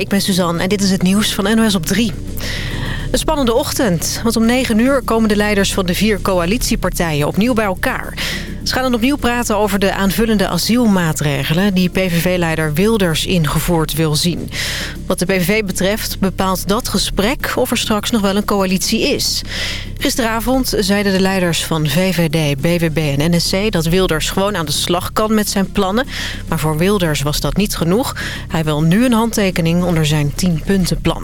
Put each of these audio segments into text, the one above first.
ik ben Suzanne en dit is het nieuws van NOS op 3. Een spannende ochtend, want om 9 uur komen de leiders van de vier coalitiepartijen opnieuw bij elkaar. Ze gaan dan opnieuw praten over de aanvullende asielmaatregelen... die PVV-leider Wilders ingevoerd wil zien. Wat de PVV betreft bepaalt dat gesprek of er straks nog wel een coalitie is. Gisteravond zeiden de leiders van VVD, BWB en NSC... dat Wilders gewoon aan de slag kan met zijn plannen. Maar voor Wilders was dat niet genoeg. Hij wil nu een handtekening onder zijn 10-puntenplan.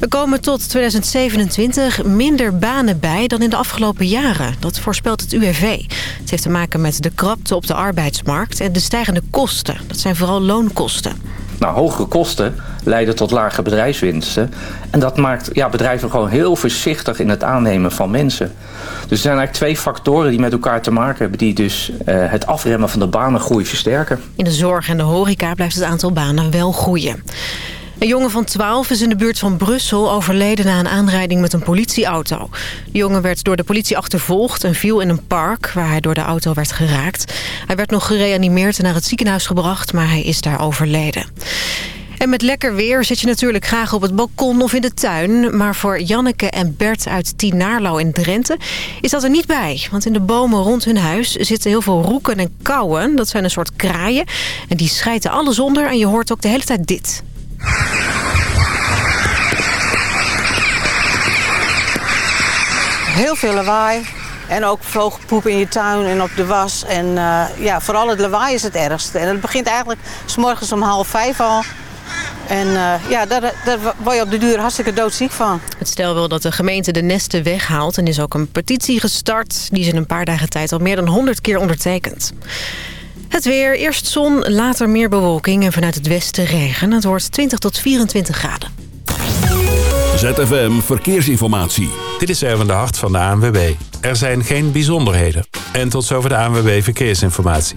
Er komen tot 2027 minder banen bij dan in de afgelopen jaren. Dat voorspelt het UWV. Het heeft te maken met de krapte op de arbeidsmarkt en de stijgende kosten. Dat zijn vooral loonkosten. Nou, hogere kosten leiden tot lage bedrijfswinsten. En dat maakt ja, bedrijven gewoon heel voorzichtig in het aannemen van mensen. Dus er zijn eigenlijk twee factoren die met elkaar te maken hebben... die dus uh, het afremmen van de banengroei versterken. In de zorg en de horeca blijft het aantal banen wel groeien. Een jongen van 12 is in de buurt van Brussel overleden na een aanrijding met een politieauto. De jongen werd door de politie achtervolgd en viel in een park waar hij door de auto werd geraakt. Hij werd nog gereanimeerd en naar het ziekenhuis gebracht, maar hij is daar overleden. En met lekker weer zit je natuurlijk graag op het balkon of in de tuin. Maar voor Janneke en Bert uit Tienaarlo in Drenthe is dat er niet bij. Want in de bomen rond hun huis zitten heel veel roeken en kauwen. Dat zijn een soort kraaien. En die schijten alles onder en je hoort ook de hele tijd dit. Heel veel lawaai. En ook vogelpoep in je tuin en op de was. En uh, ja, vooral het lawaai is het ergste. En het begint eigenlijk s morgens om half vijf al. En uh, ja, daar, daar word je op de duur hartstikke doodziek van. Het stel wil dat de gemeente de nesten weghaalt. En is ook een petitie gestart. Die is in een paar dagen tijd al meer dan 100 keer ondertekend. Het weer, eerst zon, later meer bewolking en vanuit het westen regen. Het wordt 20 tot 24 graden. ZFM Verkeersinformatie. Dit is Erwin de Hart van de ANWB. Er zijn geen bijzonderheden. En tot zover de ANWB Verkeersinformatie.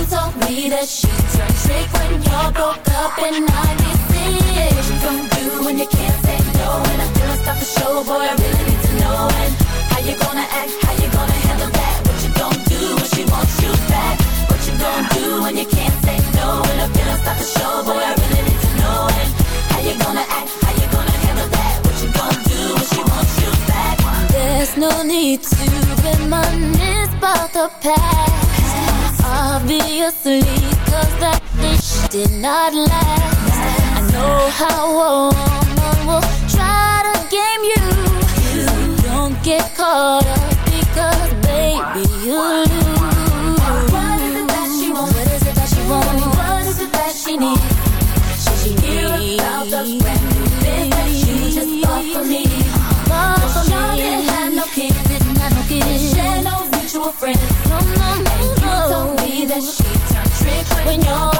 And you told me that she turned trick when y'all broke up in 96. What you gonna do when you can't say no? And I feel stop the show, boy, I really need to know. And how you gonna act, how you gonna handle that? What you gonna do when she wants you back? What you gonna do when you can't say no? And I feel stop the show, boy, I really need to know. And how you gonna act, how you gonna handle that? What you gonna do when she wants you back? There's no need to reminisce about the past Obviously, cause that dish did not last. I know how a woman will try to game you. So don't get caught up because baby you lose when you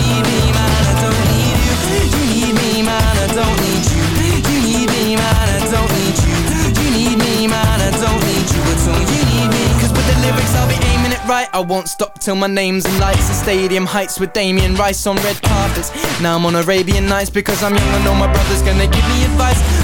right I won't stop till my name's in lights. The stadium heights with Damien Rice on red carpets. Now I'm on Arabian Nights because I'm young and know my brother's gonna give me advice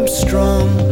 up strong.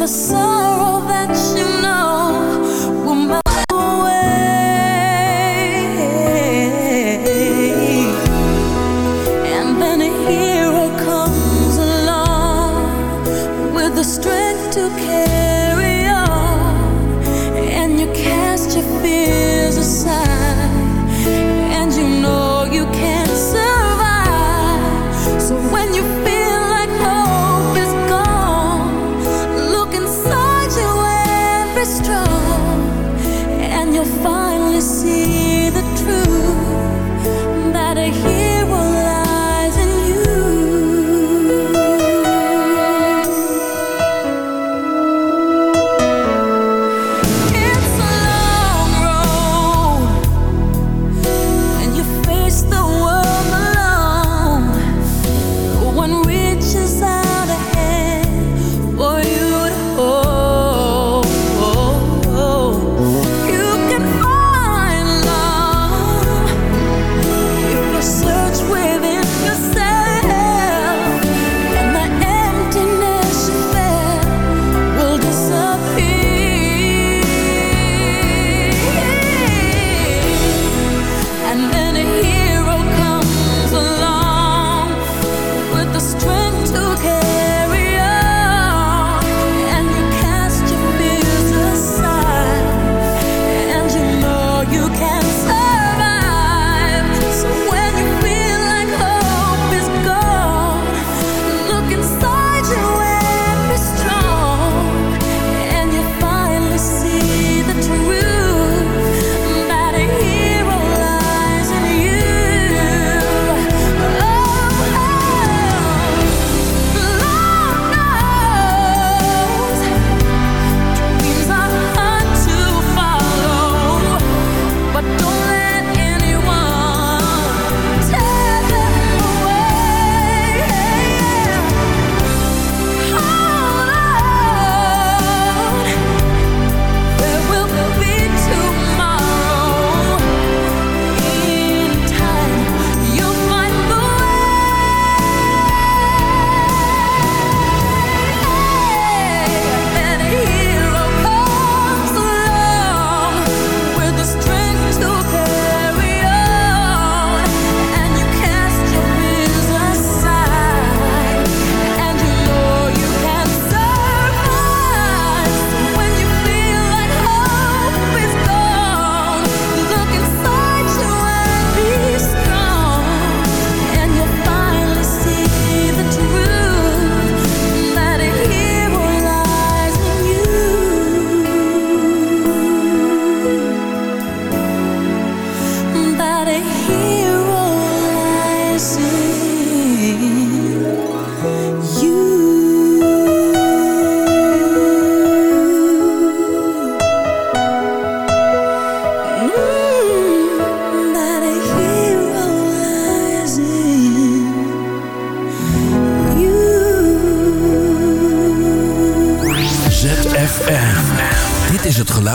The sorrow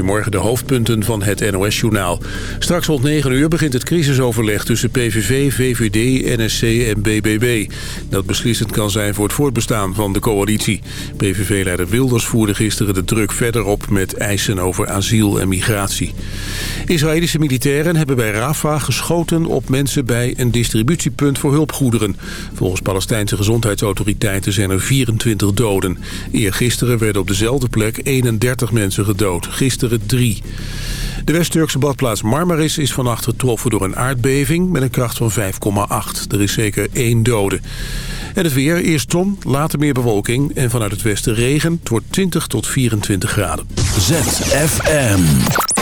Goedemorgen, de hoofdpunten van het NOS-journaal. Straks rond 9 uur begint het crisisoverleg tussen PVV, VVD, NSC en BBB. Dat beslissend kan zijn voor het voortbestaan van de coalitie. PVV-leider Wilders voerde gisteren de druk verder op met eisen over asiel en migratie. Israëlische militairen hebben bij Rafah geschoten op mensen bij een distributiepunt voor hulpgoederen. Volgens Palestijnse gezondheidsautoriteiten zijn er 24 doden. Eergisteren werden op dezelfde plek 31 mensen gedood. Gisteren De West-Turkse badplaats Marmaris is vannacht getroffen door een aardbeving met een kracht van 5,8. Er is zeker één dode. En het weer, eerst zon, later meer bewolking en vanuit het westen regen. Het wordt 20 tot 24 graden. ZFM.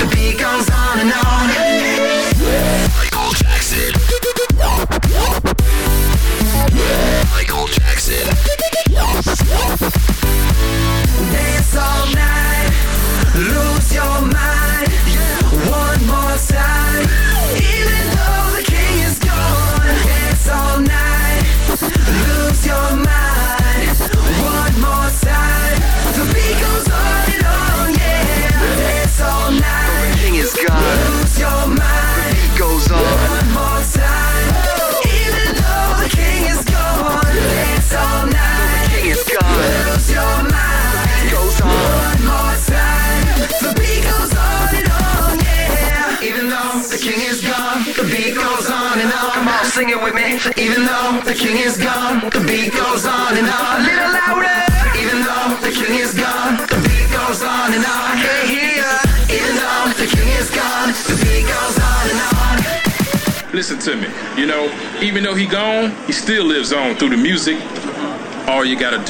The beat goes on.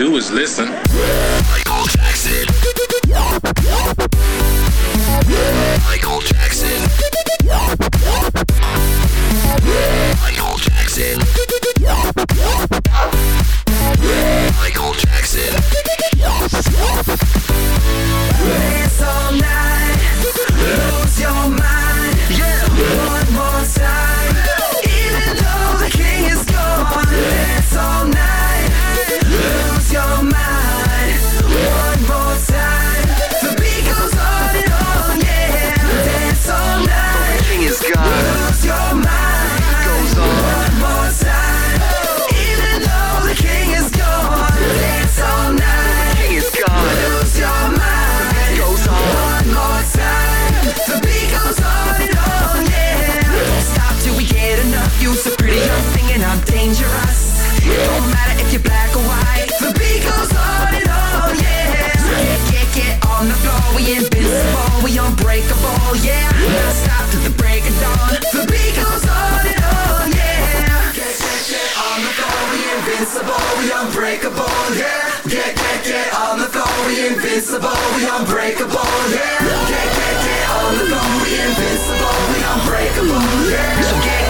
do is listen. invincible, we unbreakable, yeah. Get, get, get on the go, we invincible, we unbreakable, yeah. yeah.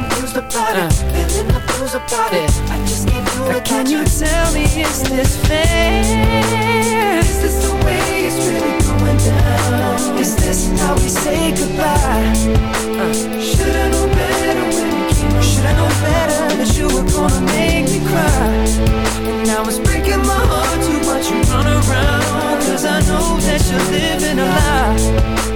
about uh. it, feeling the blues about it. Uh. I just can't do it. Can you tell me is this fair? Is this the way it's really going down? Is this how we say goodbye? Uh. Shoulda known better when we came on? Shoulda known better that you were gonna make me cry? And now it's breaking my heart to watch you run around. Cause I know that you're living a lie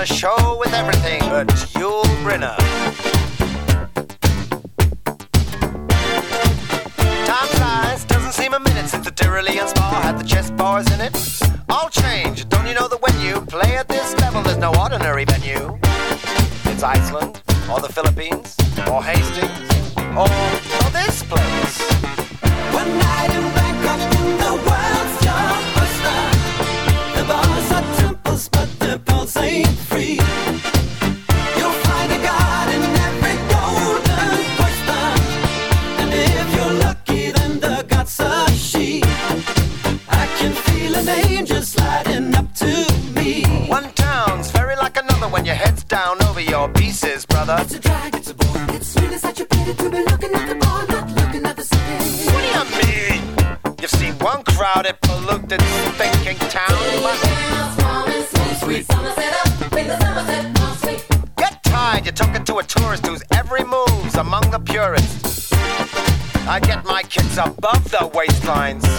the show.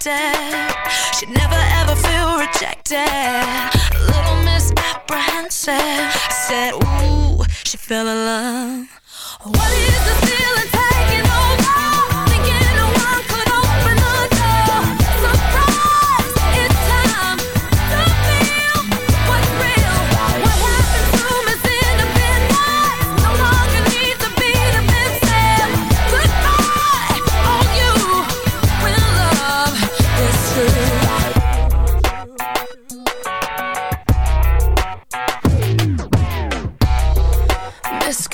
connected. She never ever feel rejected. A little misapprehensive. I said, Ooh, she fell in love. What is the feeling?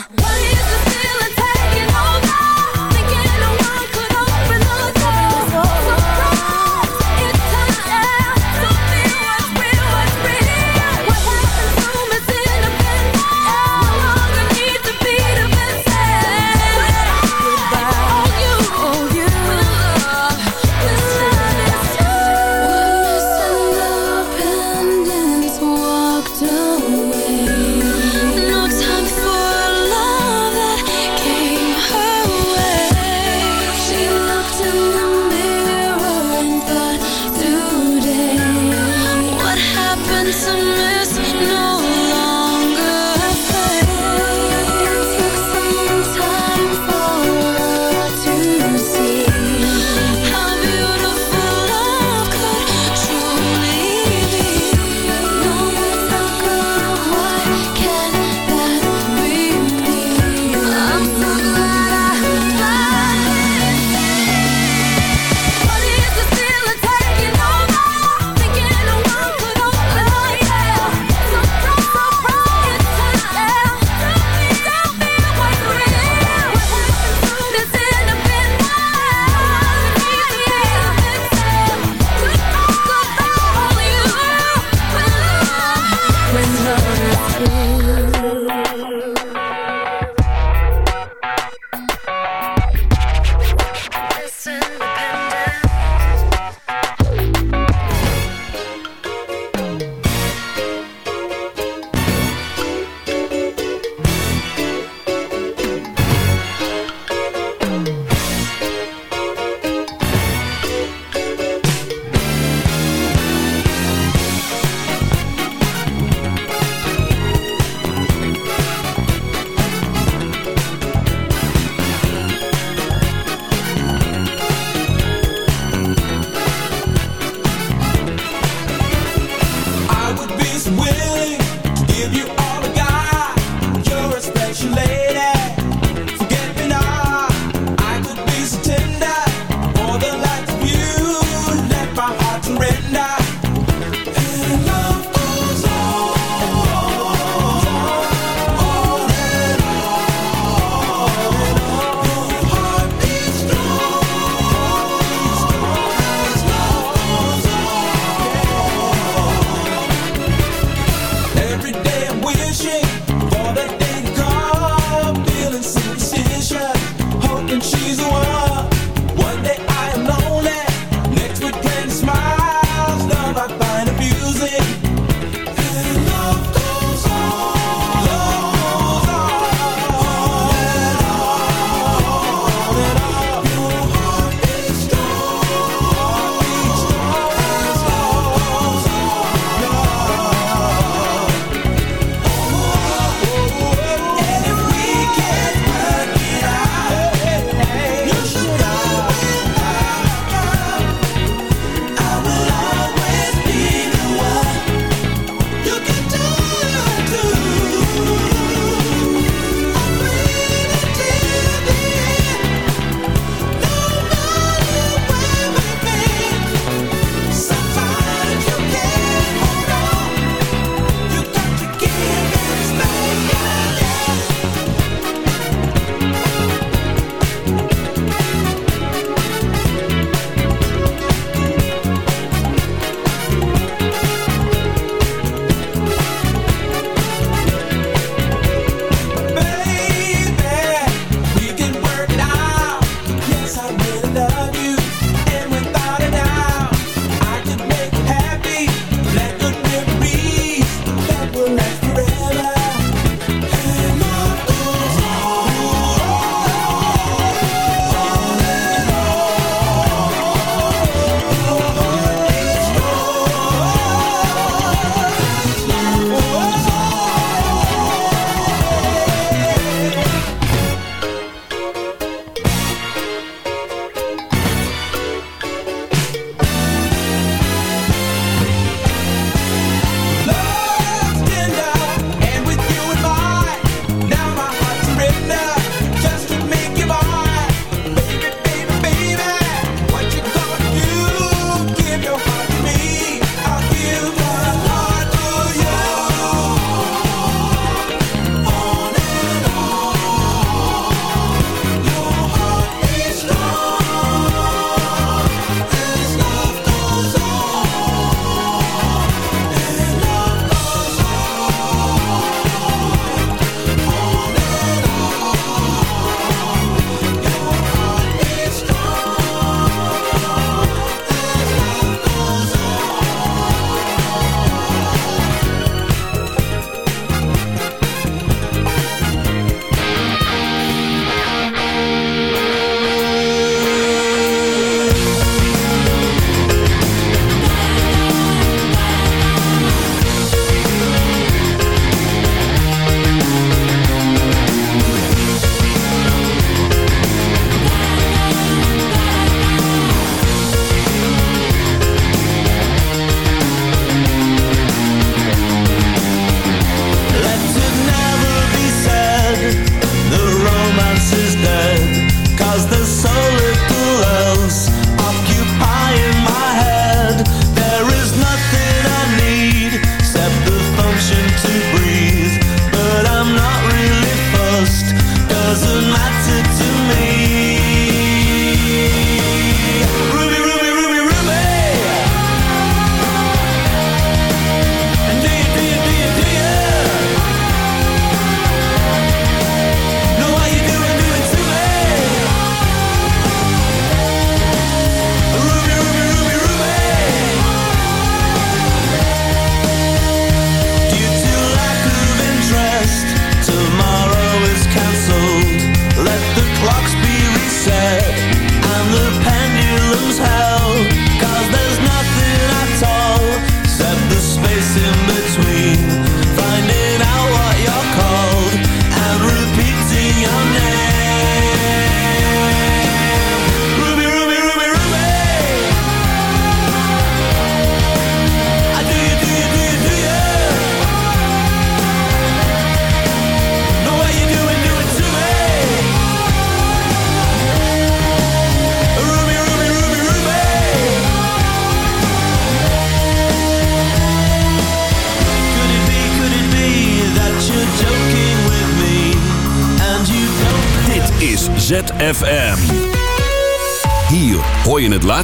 feeling